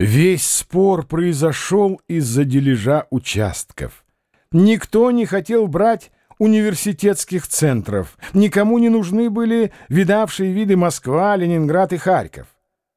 Весь спор произошел из-за дележа участков. Никто не хотел брать университетских центров, никому не нужны были видавшие виды Москва, Ленинград и Харьков.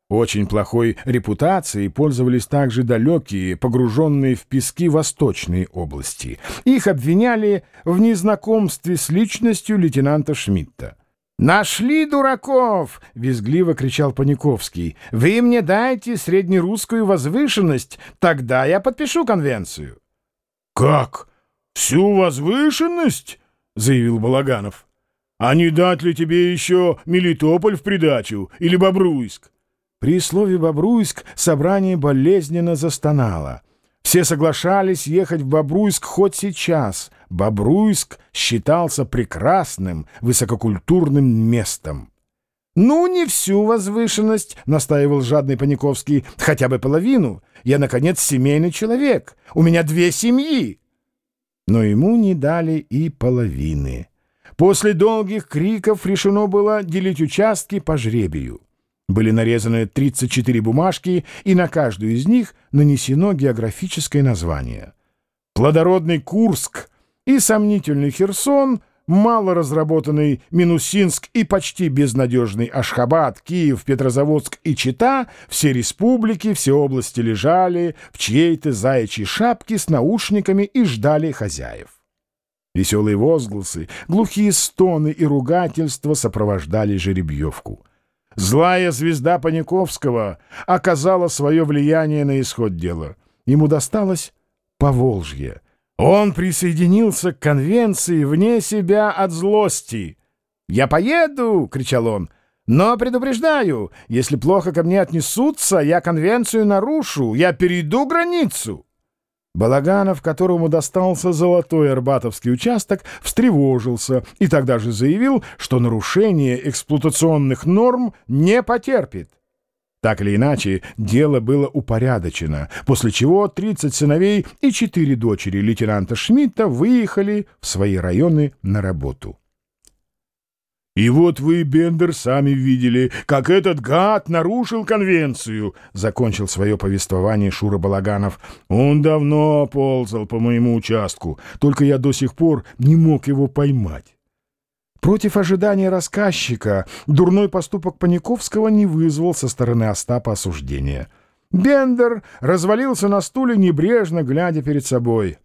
Очень плохой репутацией пользовались также далекие, погруженные в пески восточные области. Их обвиняли в незнакомстве с личностью лейтенанта Шмидта. «Нашли дураков!» — визгливо кричал Паниковский. «Вы мне дайте среднерусскую возвышенность, тогда я подпишу конвенцию». «Как? Всю возвышенность?» — заявил Балаганов. «А не дать ли тебе еще Мелитополь в придачу или Бобруйск?» При слове «Бобруйск» собрание болезненно застонало. Все соглашались ехать в Бобруйск хоть сейчас. Бобруйск считался прекрасным, высококультурным местом. «Ну, не всю возвышенность», — настаивал жадный Паниковский, — «хотя бы половину. Я, наконец, семейный человек. У меня две семьи». Но ему не дали и половины. После долгих криков решено было делить участки по жребию. Были нарезаны 34 бумажки, и на каждую из них нанесено географическое название. Плодородный Курск и сомнительный Херсон, мало разработанный Минусинск и почти безнадежный Ашхабад, Киев, Петрозаводск и Чита, все республики, все области лежали в чьей-то заячьей шапке с наушниками и ждали хозяев. Веселые возгласы, глухие стоны и ругательства сопровождали жеребьевку. Злая звезда Паниковского оказала свое влияние на исход дела. Ему досталось Поволжье. Он присоединился к конвенции вне себя от злости. «Я поеду!» — кричал он. «Но предупреждаю, если плохо ко мне отнесутся, я конвенцию нарушу, я перейду границу!» Балаганов, которому достался золотой арбатовский участок, встревожился и тогда же заявил, что нарушение эксплуатационных норм не потерпит. Так или иначе, дело было упорядочено, после чего 30 сыновей и 4 дочери лейтенанта Шмидта выехали в свои районы на работу. «И вот вы, Бендер, сами видели, как этот гад нарушил конвенцию», — закончил свое повествование Шура Балаганов. «Он давно ползал по моему участку, только я до сих пор не мог его поймать». Против ожидания рассказчика дурной поступок Паниковского не вызвал со стороны Остапа осуждения. Бендер развалился на стуле, небрежно глядя перед собой.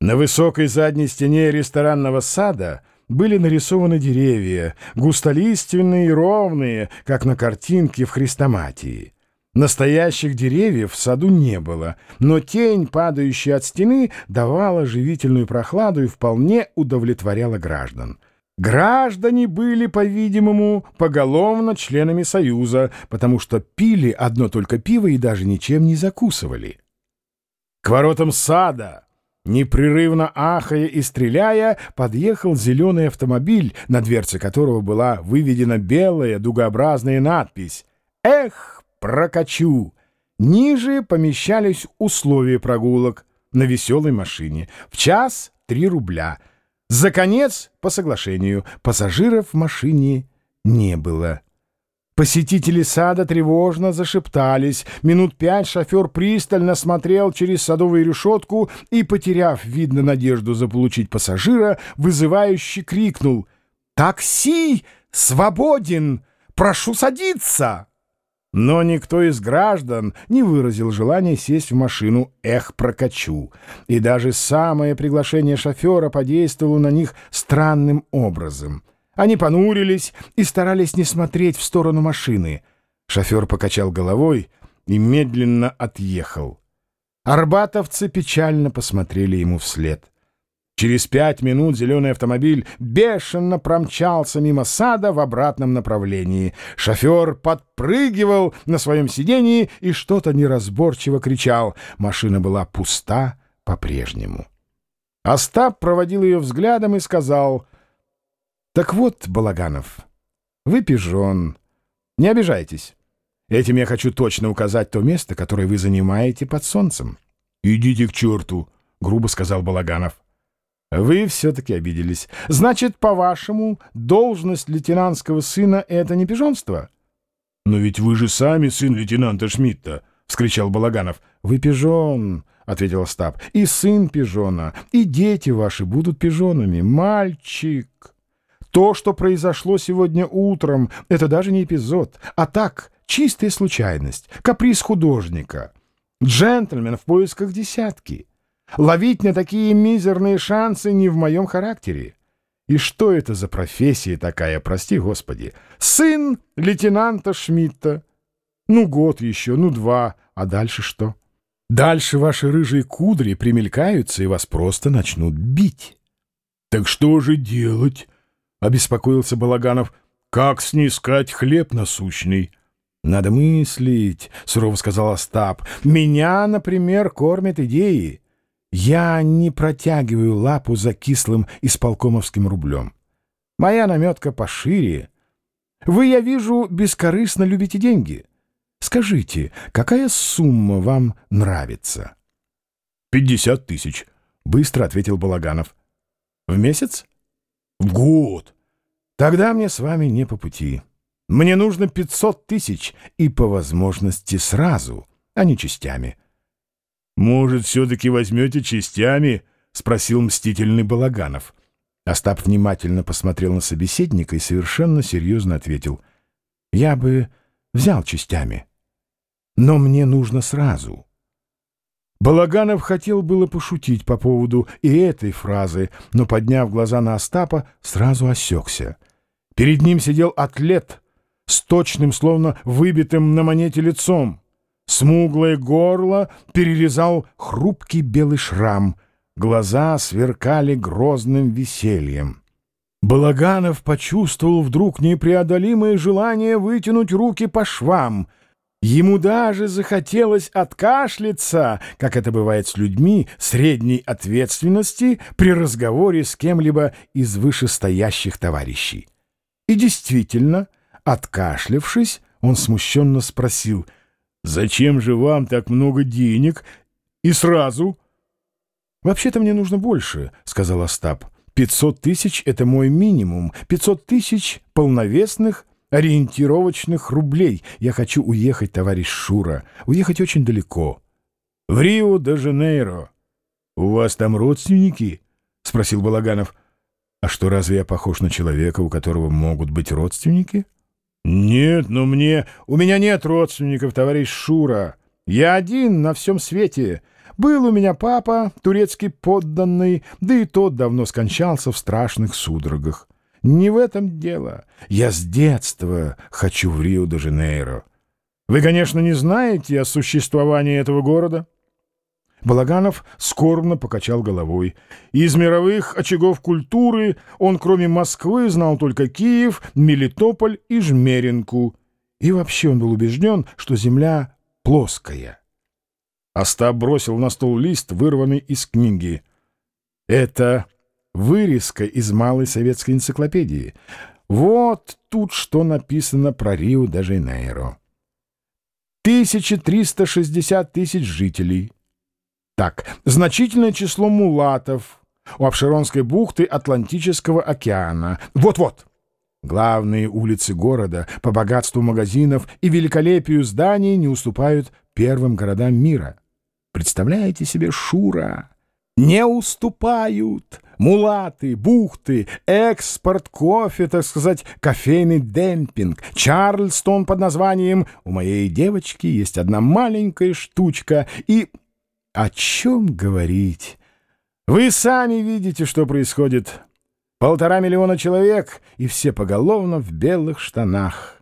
На высокой задней стене ресторанного сада — были нарисованы деревья, густолиственные и ровные, как на картинке в хрестоматии. Настоящих деревьев в саду не было, но тень, падающая от стены, давала живительную прохладу и вполне удовлетворяла граждан. Граждане были, по-видимому, поголовно членами Союза, потому что пили одно только пиво и даже ничем не закусывали. К воротам сада Непрерывно ахая и стреляя, подъехал зеленый автомобиль, на дверце которого была выведена белая дугообразная надпись «Эх, прокачу!». Ниже помещались условия прогулок на веселой машине. В час — три рубля. За конец, по соглашению, пассажиров в машине не было. Посетители сада тревожно зашептались. Минут пять шофер пристально смотрел через садовую решетку и, потеряв, видно, надежду заполучить пассажира, вызывающе крикнул «Такси! Свободен! Прошу садиться!» Но никто из граждан не выразил желания сесть в машину «Эх, прокачу», и даже самое приглашение шофера подействовало на них странным образом — они понурились и старались не смотреть в сторону машины. Шофер покачал головой и медленно отъехал. Арбатовцы печально посмотрели ему вслед. Через пять минут зеленый автомобиль бешено промчался мимо сада в обратном направлении. Шофер подпрыгивал на своем сидении и что-то неразборчиво кричал. Машина была пуста по-прежнему. Остап проводил ее взглядом и сказал — так вот, Балаганов, вы пижон. Не обижайтесь. Этим я хочу точно указать то место, которое вы занимаете под солнцем. — Идите к черту, — грубо сказал Балаганов. — Вы все-таки обиделись. Значит, по-вашему, должность лейтенантского сына — это не пижонство? — Но ведь вы же сами сын лейтенанта Шмидта, — вскричал Балаганов. «Вы пижон», — ответил Остап, — «и сын пижона, и дети ваши будут пижонами. Мальчик!» То, что произошло сегодня утром, это даже не эпизод, а так, чистая случайность, каприз художника. Джентльмен в поисках десятки. Ловить на такие мизерные шансы не в моем характере. И что это за профессия такая, прости господи? Сын лейтенанта Шмидта. Ну, год еще, ну, два, а дальше что? Дальше ваши рыжие кудри примелькаются и вас просто начнут бить. — Так что же делать? — обеспокоился Балаганов. — Как снискать хлеб насущный? — Надо мыслить, — сурово сказал Остап. — Меня, например, кормят идеи. Я не протягиваю лапу за кислым исполкомовским рублем. Моя наметка пошире. Вы, я вижу, бескорыстно любите деньги. Скажите, какая сумма вам нравится? — Пятьдесят тысяч, — быстро ответил Балаганов. — В месяц? — В год. — Тогда мне с вами не по пути. Мне нужно пятьсот тысяч и по возможности сразу, а не частями. — «Может, все-таки возьмете частями?» — спросил мстительный Балаганов. Остап внимательно посмотрел на собеседника и совершенно серьезно ответил. «Я бы взял частями, но мне нужно сразу». Балаганов хотел было пошутить по поводу и этой фразы, но, подняв глаза на Остапа, сразу осекся. Перед ним сидел атлет с точным, словно выбитым на монете лицом. Смуглое горло перерезал хрупкий белый шрам, глаза сверкали грозным весельем. Балаганов почувствовал вдруг непреодолимое желание вытянуть руки по швам. Ему даже захотелось откашляться, как это бывает с людьми средней ответственности при разговоре с кем-либо из вышестоящих товарищей. И действительно, откашлявшись, он смущенно спросил — «Зачем же вам так много денег? И сразу?» «Вообще-то мне нужно больше», — сказал Остап. «Пятьсот тысяч — это мой минимум. Пятьсот тысяч полновесных, ориентировочных рублей. Я хочу уехать, товарищ Шура, уехать очень далеко. В Рио-де-Жанейро. У вас там родственники?» — спросил Балаганов. «А что, разве я похож на человека, у которого могут быть родственники?» «Нет, но мне... У меня нет родственников, товарищ Шура. Я один на всем свете. Был у меня папа, турецкий подданный, да и тот давно скончался в страшных судорогах. Не в этом дело. Я с детства хочу в Рио-де-Жанейро. Вы, конечно, не знаете о существовании этого города?» Балаганов скорбно покачал головой. Из мировых очагов культуры он, кроме Москвы, знал только Киев, Мелитополь и Жмеринку. И вообще он был убежден, что земля плоская. Остап бросил на стол лист, вырванный из книги. Это вырезка из малой советской энциклопедии. Вот тут что написано про Рио-де-Жанейро. 1360 тысяч жителей. Так, значительное число мулатов у Обширонской бухты Атлантического океана. Вот-вот. Главные улицы города по богатству магазинов и великолепию зданий не уступают первым городам мира. Представляете себе Шура? Не уступают! Мулаты, бухты, экспорт кофе, так сказать, кофейный демпинг, Чарльстон под названием «У моей девочки есть одна маленькая штучка» и о чем говорить? Вы сами видите, что происходит. Полтора миллиона человек, и все поголовно в белых штанах.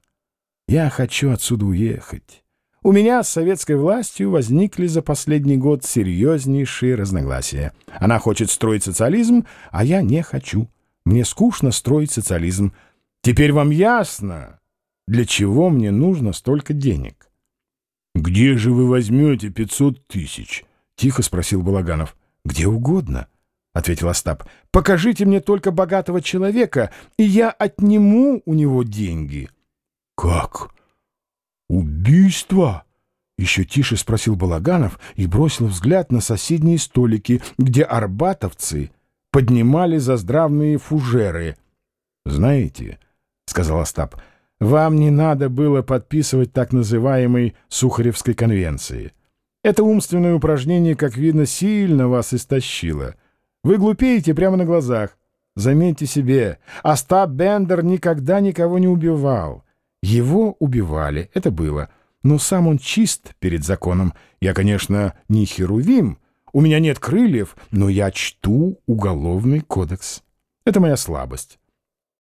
Я хочу отсюда уехать. У меня с советской властью возникли за последний год серьезнейшие разногласия. Она хочет строить социализм, а я не хочу. Мне скучно строить социализм. Теперь вам ясно, для чего мне нужно столько денег. — Где же вы возьмете пятьсот тысяч? Тихо спросил Балаганов. «Где угодно», — ответил Остап. «Покажите мне только богатого человека, и я отниму у него деньги». «Как? Убийство?» Еще тише спросил Балаганов и бросил взгляд на соседние столики, где арбатовцы поднимали заздравные фужеры. «Знаете», — сказал Остап, — Вам не надо было подписывать так называемой Сухаревской конвенции. Это умственное упражнение, как видно, сильно вас истощило. Вы глупеете прямо на глазах. Заметьте себе, Остап Бендер никогда никого не убивал. Его убивали, это было. Но сам он чист перед законом. Я, конечно, не херувим, у меня нет крыльев, но я чту уголовный кодекс. Это моя слабость.